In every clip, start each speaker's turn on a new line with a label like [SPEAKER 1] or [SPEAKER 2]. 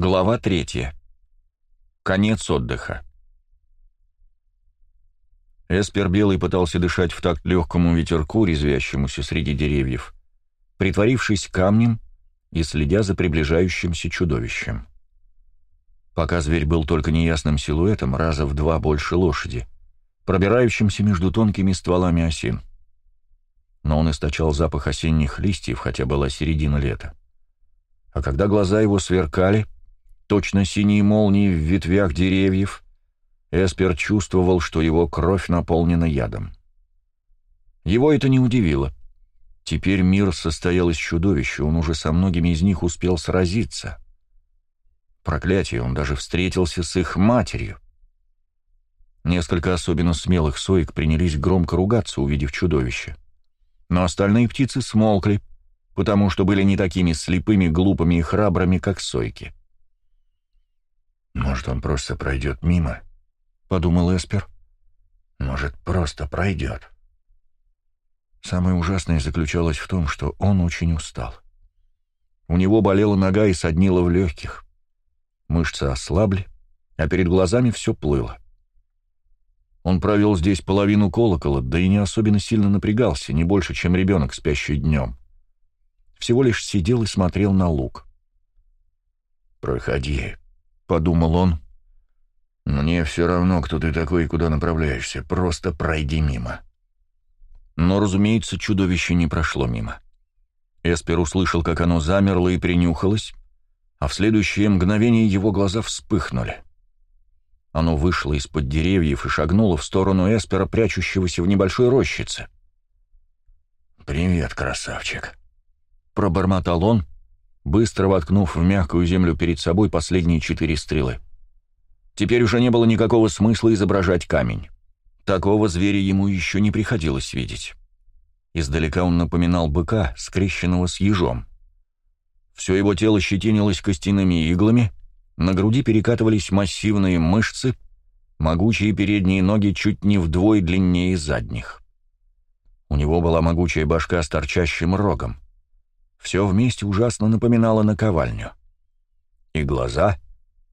[SPEAKER 1] Глава третья. Конец отдыха. Эспер Белый пытался дышать в такт легкому ветерку, резвящемуся среди деревьев, притворившись камнем и следя за приближающимся чудовищем. Пока зверь был только неясным силуэтом, раза в два больше лошади, пробирающимся между тонкими стволами осин. Но он источал запах осенних листьев, хотя была середина лета. А когда глаза его сверкали — точно синие молнии в ветвях деревьев, Эспер чувствовал, что его кровь наполнена ядом. Его это не удивило. Теперь мир состоял из чудовищ, он уже со многими из них успел сразиться. Проклятие, он даже встретился с их матерью. Несколько особенно смелых соек принялись громко ругаться, увидев чудовище. Но остальные птицы смолкли, потому что были не такими слепыми, глупыми и храбрыми, как сойки.
[SPEAKER 2] «Может, он просто пройдет мимо?» — подумал Эспер. «Может, просто пройдет».
[SPEAKER 1] Самое ужасное заключалось в том, что он очень устал. У него болела нога и соднила в легких. Мышцы ослабли, а перед глазами все плыло. Он провел здесь половину колокола, да и не особенно сильно напрягался, не больше, чем ребенок, спящий днем. Всего лишь сидел и смотрел на луг.
[SPEAKER 2] «Проходи», подумал он. «Мне все равно, кто ты такой и куда направляешься, просто пройди мимо».
[SPEAKER 1] Но, разумеется, чудовище не прошло мимо. Эспер услышал, как оно замерло и принюхалось, а в следующее мгновение его глаза вспыхнули. Оно вышло из-под деревьев и шагнуло в сторону Эспера, прячущегося в небольшой рощице.
[SPEAKER 2] «Привет, красавчик», —
[SPEAKER 1] пробормотал он, — быстро воткнув в мягкую землю перед собой последние четыре стрелы. Теперь уже не было никакого смысла изображать камень. Такого зверя ему еще не приходилось видеть. Издалека он напоминал быка, скрещенного с ежом. Все его тело щетинилось костяными иглами, на груди перекатывались массивные мышцы, могучие передние ноги чуть не вдвое длиннее задних. У него была могучая башка с торчащим рогом. Все вместе ужасно напоминало наковальню. И глаза,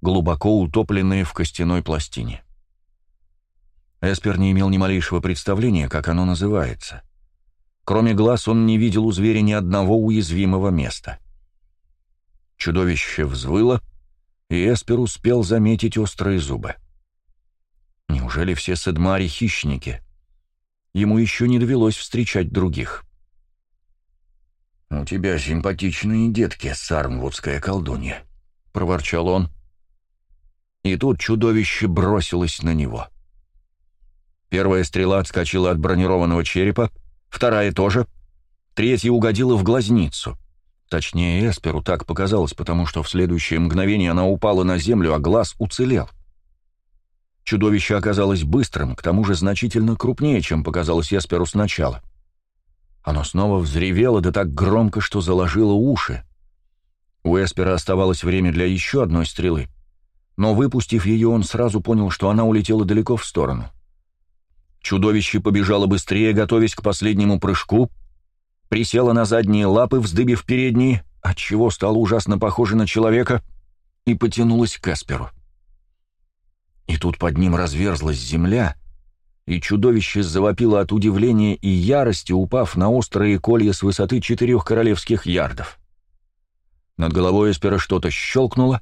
[SPEAKER 1] глубоко утопленные в костяной пластине. Эспер не имел ни малейшего представления, как оно называется. Кроме глаз он не видел у зверя ни одного уязвимого места. Чудовище взвыло, и Эспер успел заметить острые зубы. Неужели все Седмари — хищники? Ему еще не довелось встречать других.
[SPEAKER 2] «У тебя симпатичные детки, сармвудская колдунья», — проворчал он.
[SPEAKER 1] И тут чудовище бросилось на него. Первая стрела отскочила от бронированного черепа, вторая тоже, третья угодила в глазницу. Точнее, Эсперу так показалось, потому что в следующее мгновение она упала на землю, а глаз уцелел. Чудовище оказалось быстрым, к тому же значительно крупнее, чем показалось Эсперу сначала — оно снова взревело, да так громко, что заложило уши. У Эспера оставалось время для еще одной стрелы, но, выпустив ее, он сразу понял, что она улетела далеко в сторону. Чудовище побежало быстрее, готовясь к последнему прыжку, присело на задние лапы, вздыбив передние, отчего стало ужасно похоже на человека, и потянулось к Эсперу. И тут под ним разверзлась земля — и чудовище завопило от удивления и ярости, упав на острые колья с высоты четырех королевских ярдов. Над головой Эспера что-то щелкнуло,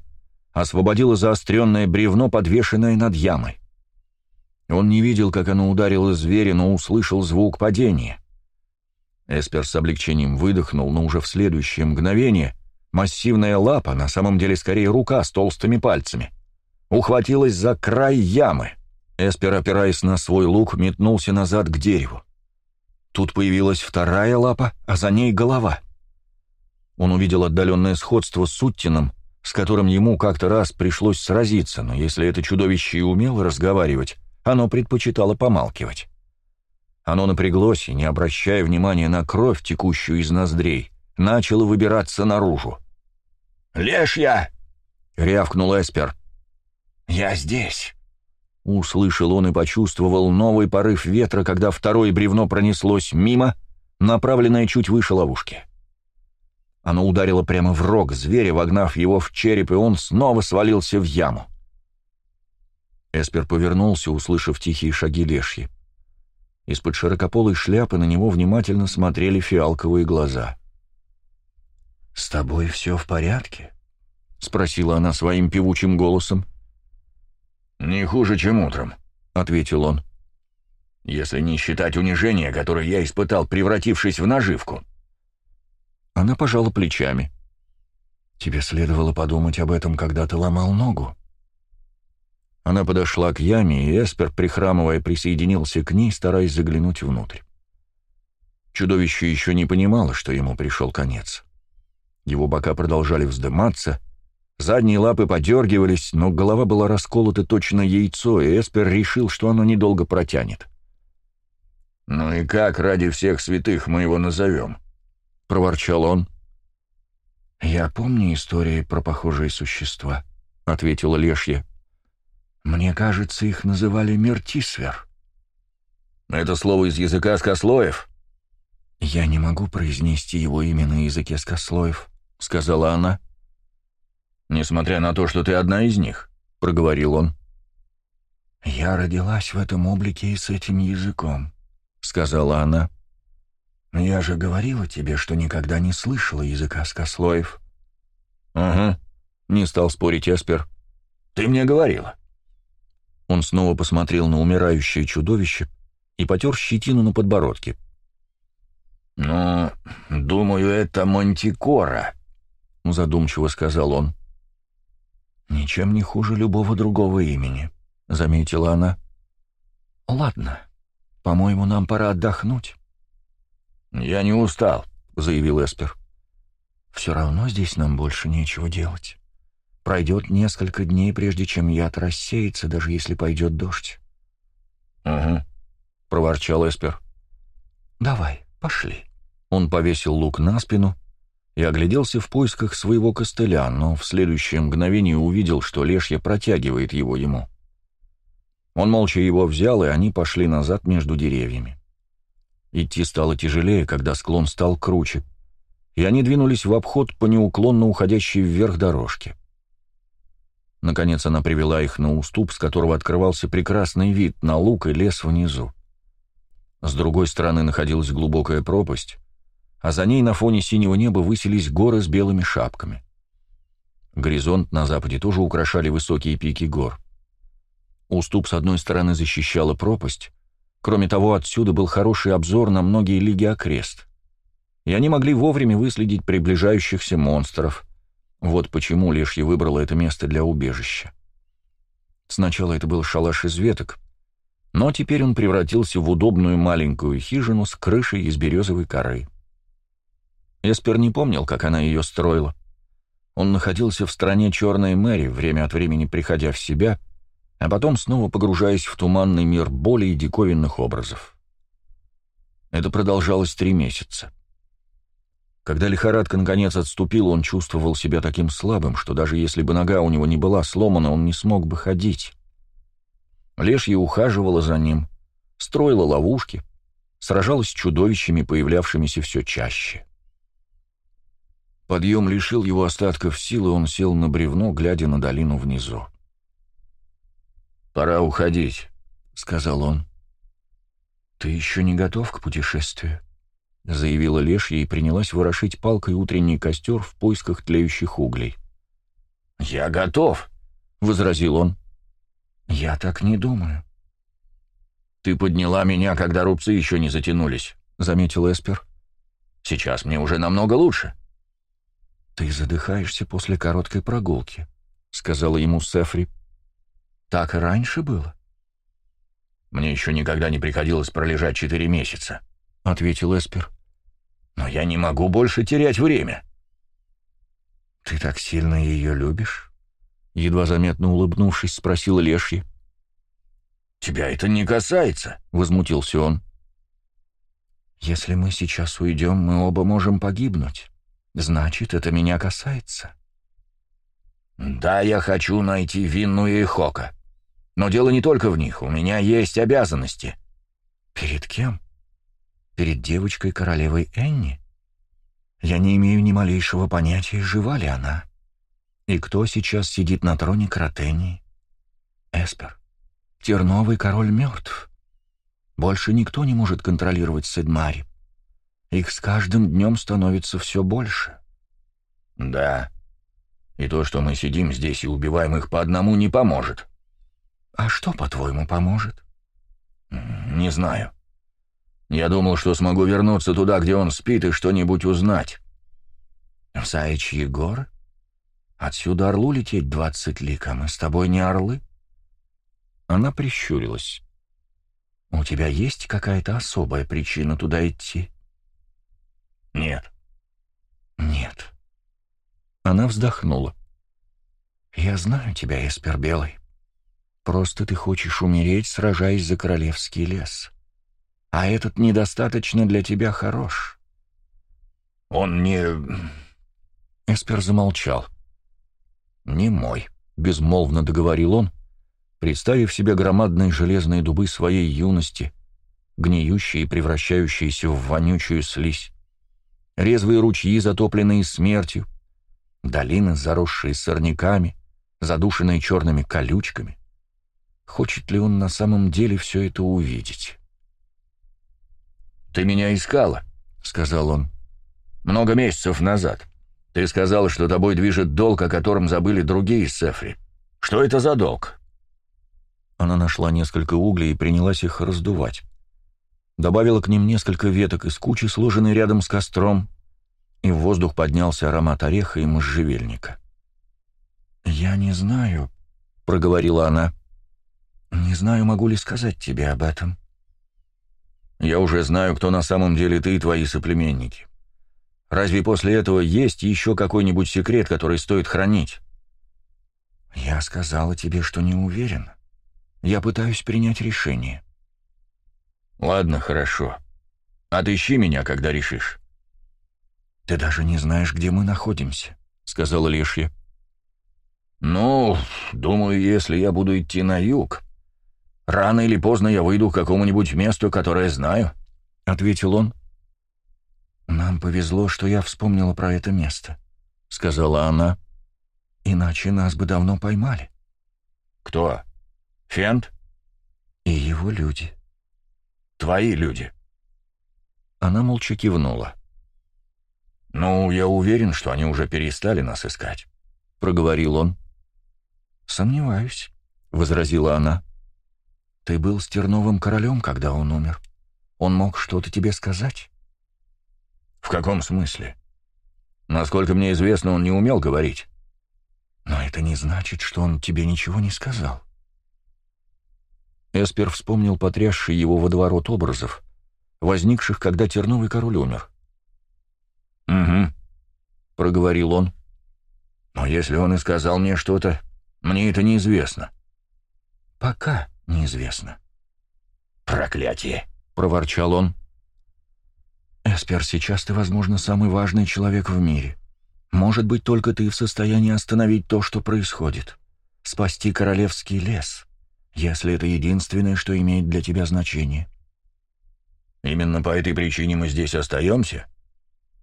[SPEAKER 1] освободило заостренное бревно, подвешенное над ямой. Он не видел, как оно ударило зверя, но услышал звук падения. Эспер с облегчением выдохнул, но уже в следующее мгновение массивная лапа, на самом деле скорее рука с толстыми пальцами, ухватилась за край ямы — Эспер, опираясь на свой лук, метнулся назад к дереву. Тут появилась вторая лапа, а за ней голова. Он увидел отдаленное сходство с Уттином, с которым ему как-то раз пришлось сразиться, но если это чудовище и умело разговаривать, оно предпочитало помалкивать. Оно напряглось и, не обращая внимания на кровь, текущую из ноздрей, начало выбираться наружу.
[SPEAKER 2] «Лешья!»
[SPEAKER 1] — рявкнул Эспер.
[SPEAKER 2] «Я здесь!»
[SPEAKER 1] Услышал он и почувствовал новый порыв ветра, когда второе бревно пронеслось мимо, направленное чуть выше ловушки. Оно ударило прямо в рог зверя, вогнав его в череп, и он снова свалился в яму. Эспер повернулся, услышав тихие шаги лешьи. Из-под широкополой шляпы на него внимательно смотрели фиалковые глаза. «С тобой все в порядке?» — спросила она своим певучим голосом.
[SPEAKER 2] «Не хуже, чем утром», — ответил он. «Если не считать унижения, которое я испытал, превратившись в наживку».
[SPEAKER 1] Она пожала плечами. «Тебе следовало подумать об этом, когда ты ломал ногу». Она подошла к яме, и Эспер, прихрамывая, присоединился к ней, стараясь заглянуть внутрь. Чудовище еще не понимало, что ему пришел конец. Его бока продолжали вздыматься, задние лапы подергивались, но голова была расколота точно яйцо, и Эспер решил, что оно недолго протянет.
[SPEAKER 2] «Ну и как ради всех святых мы его назовем?» — проворчал он.
[SPEAKER 1] «Я помню истории про похожие существа», — ответила Лешья. Мне кажется, их называли Мертисвер.
[SPEAKER 2] Это слово из языка скослоев?
[SPEAKER 1] Я не могу произнести его имя на языке скослоев, сказала она.
[SPEAKER 2] Несмотря на то, что ты одна из них, проговорил он.
[SPEAKER 1] Я родилась в этом облике и с этим языком, сказала она. Я же говорила тебе, что никогда не слышала языка скослоев.
[SPEAKER 2] Ага, не стал спорить Эспер. Ты мне говорила.
[SPEAKER 1] Он снова посмотрел на умирающее чудовище и потер щетину на подбородке.
[SPEAKER 2] «Ну, думаю, это Монтикора», — задумчиво сказал он.
[SPEAKER 1] «Ничем не хуже любого другого имени», — заметила она. «Ладно, по-моему, нам пора отдохнуть».
[SPEAKER 2] «Я не устал», — заявил Эспер.
[SPEAKER 1] «Все равно здесь нам больше нечего делать». Пройдет несколько дней, прежде чем яд рассеется, даже если пойдет дождь.
[SPEAKER 2] «Угу», — проворчал Эспер.
[SPEAKER 1] «Давай, пошли». Он повесил лук на спину и огляделся в поисках своего костыля, но в следующее мгновение увидел, что лешья протягивает его ему. Он молча его взял, и они пошли назад между деревьями. Идти стало тяжелее, когда склон стал круче, и они двинулись в обход по неуклонно уходящей вверх дорожке. Наконец она привела их на уступ, с которого открывался прекрасный вид на луг и лес внизу. С другой стороны находилась глубокая пропасть, а за ней на фоне синего неба высились горы с белыми шапками. Горизонт на западе тоже украшали высокие пики гор. Уступ с одной стороны защищала пропасть, кроме того, отсюда был хороший обзор на многие лиги окрест, и они могли вовремя выследить приближающихся монстров — вот почему Лешья выбрала это место для убежища. Сначала это был шалаш из веток, но теперь он превратился в удобную маленькую хижину с крышей из березовой коры. Эспер не помнил, как она ее строила. Он находился в стране Черной Мэри, время от времени приходя в себя, а потом снова погружаясь в туманный мир боли и диковинных образов. Это продолжалось три месяца. Когда лихорадка наконец отступила, он чувствовал себя таким слабым, что даже если бы нога у него не была сломана, он не смог бы ходить. Лешья ухаживала за ним, строила ловушки, сражалась с чудовищами, появлявшимися все чаще. Подъем лишил его остатков сил, и он сел на бревно, глядя на долину внизу.
[SPEAKER 2] «Пора уходить», — сказал он.
[SPEAKER 1] «Ты еще не готов к путешествию?» — заявила Лешья и принялась ворошить палкой утренний костер в поисках тлеющих углей.
[SPEAKER 2] «Я готов», — возразил он.
[SPEAKER 1] «Я так не думаю».
[SPEAKER 2] «Ты подняла меня, когда рубцы еще не затянулись», — заметил Эспер. «Сейчас мне уже намного лучше».
[SPEAKER 1] «Ты задыхаешься после короткой прогулки», — сказала ему Сефри. «Так и раньше было».
[SPEAKER 2] «Мне еще никогда не приходилось пролежать четыре месяца», — ответил Эспер. Но я не могу больше терять время.
[SPEAKER 1] «Ты так сильно ее любишь?» Едва заметно улыбнувшись, спросил Лешья.
[SPEAKER 2] «Тебя это не касается», — возмутился он.
[SPEAKER 1] «Если мы сейчас уйдем, мы оба можем погибнуть. Значит, это меня касается».
[SPEAKER 2] «Да, я хочу найти Винну и Хока. Но дело не только в них, у меня есть обязанности».
[SPEAKER 1] «Перед кем?» перед девочкой-королевой Энни?
[SPEAKER 3] Я не имею ни малейшего понятия, жива ли она. И кто сейчас сидит на троне Кротении? Эспер. Терновый король мертв. Больше никто не может контролировать Седмари. Их с каждым днем становится все больше.
[SPEAKER 2] Да. И то, что мы сидим здесь и убиваем их по одному, не поможет.
[SPEAKER 3] А что, по-твоему, поможет?
[SPEAKER 2] Не знаю. Я думал, что смогу вернуться туда, где он спит, и что-нибудь узнать.
[SPEAKER 3] В Заячьи горы? Отсюда орлу лететь двадцать лик, а мы с тобой не орлы? Она прищурилась. У тебя есть какая-то особая причина туда идти?
[SPEAKER 2] Нет.
[SPEAKER 3] Нет. Она вздохнула. Я знаю тебя, Эспер Белый. Просто ты хочешь умереть, сражаясь за королевский лес. А этот недостаточно для тебя хорош.
[SPEAKER 2] Он не...
[SPEAKER 3] Эспер замолчал. «Не мой», — безмолвно договорил он, представив себе громадные железные дубы своей юности, гниющие и превращающиеся в вонючую слизь, резвые ручьи, затопленные смертью, долины, заросшие сорняками, задушенные черными колючками. Хочет ли он на самом деле все это увидеть?
[SPEAKER 2] «Ты меня искала», — сказал он. «Много месяцев назад. Ты сказал, что тобой движет долг, о котором забыли другие Сефри. Что это за долг?»
[SPEAKER 3] Она нашла несколько углей и принялась их раздувать. Добавила к ним несколько веток из кучи, сложенной рядом с костром, и в воздух поднялся аромат ореха и можжевельника. «Я не знаю», — проговорила она. «Не знаю, могу ли сказать тебе об этом».
[SPEAKER 2] «Я уже знаю, кто на самом деле ты и твои соплеменники. Разве после этого есть еще какой-нибудь секрет, который стоит хранить?»
[SPEAKER 3] «Я сказала тебе, что не уверен. Я пытаюсь принять решение».
[SPEAKER 2] «Ладно, хорошо. Отыщи меня, когда решишь».
[SPEAKER 3] «Ты даже не знаешь, где мы находимся», — сказала Лешья.
[SPEAKER 2] «Ну, думаю, если я буду идти на юг, рано или поздно я выйду к какому-нибудь месту, которое знаю», — ответил он.
[SPEAKER 3] «Нам повезло, что я вспомнила про это место», — сказала она. «Иначе нас бы давно поймали».
[SPEAKER 2] «Кто? Фент?»
[SPEAKER 3] «И его люди».
[SPEAKER 2] «Твои люди».
[SPEAKER 3] Она молча кивнула.
[SPEAKER 2] «Ну, я уверен, что они уже перестали нас искать», — проговорил он.
[SPEAKER 3] «Сомневаюсь», — возразила она. «Ты был с Терновым королем, когда он умер. Он мог что-то тебе сказать?»
[SPEAKER 2] «В каком смысле? Насколько мне известно, он не умел говорить».
[SPEAKER 3] «Но это не значит, что он тебе ничего не сказал». Эспер вспомнил потрясший его водоворот образов, возникших, когда Терновый король умер.
[SPEAKER 2] «Угу», — проговорил он. «Но если он и сказал мне что-то, мне это неизвестно».
[SPEAKER 3] «Пока неизвестно».
[SPEAKER 2] «Проклятие!»
[SPEAKER 3] — проворчал он. «Эспер, сейчас ты, возможно, самый важный человек в мире. Может быть, только ты в состоянии остановить то, что происходит. Спасти королевский лес, если это единственное, что имеет для тебя значение».
[SPEAKER 2] «Именно по этой причине мы здесь остаемся?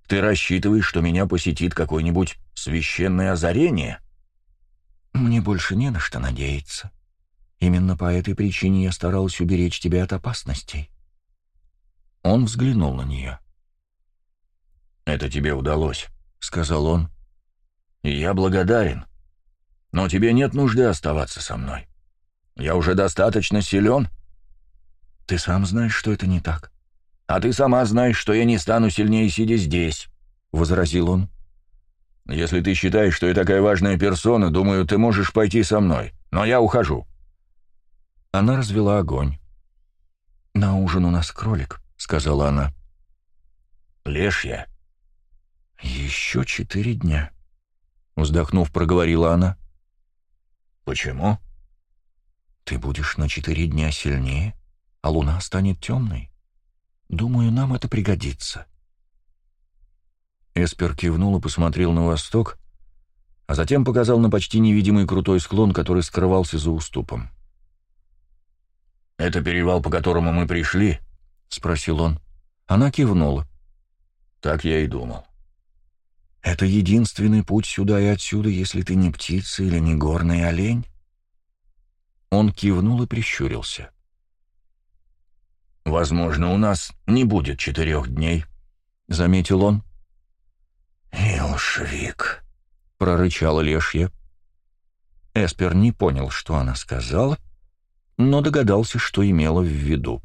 [SPEAKER 2] Ты рассчитываешь, что меня посетит какое-нибудь священное озарение?»
[SPEAKER 3] «Мне больше не на что надеяться. Именно по этой причине я старалась уберечь тебя от опасностей». Он взглянул на нее.
[SPEAKER 2] «Это тебе удалось», — сказал он. «И я благодарен. Но тебе нет нужды оставаться со мной. Я уже достаточно силен».
[SPEAKER 3] «Ты сам знаешь, что это не так».
[SPEAKER 2] «А ты сама знаешь, что я не стану сильнее, сидя здесь», — возразил он. «Если ты считаешь, что я такая важная персона, думаю, ты можешь пойти со мной. Но я ухожу».
[SPEAKER 3] Она развела огонь. «На ужин у нас кролик», — сказала она.
[SPEAKER 2] «Лешья»,
[SPEAKER 3] «Еще четыре дня», — вздохнув, проговорила она.
[SPEAKER 2] «Почему?»
[SPEAKER 3] «Ты будешь на четыре дня сильнее, а луна станет темной. Думаю, нам это пригодится». Эспер кивнул и посмотрел на восток, а затем показал на почти невидимый крутой склон, который скрывался за уступом.
[SPEAKER 2] «Это перевал, по которому мы пришли?» — спросил он.
[SPEAKER 3] Она кивнула.
[SPEAKER 2] «Так я и думал.
[SPEAKER 3] Это единственный путь сюда и отсюда, если ты не птица или не горный олень?» Он кивнул и прищурился.
[SPEAKER 2] «Возможно, у нас не будет четырех дней», —
[SPEAKER 3] заметил он.
[SPEAKER 2] «Илшвик», —
[SPEAKER 3] прорычала лешья. Эспер не понял, что она сказала, но догадался, что имела в виду.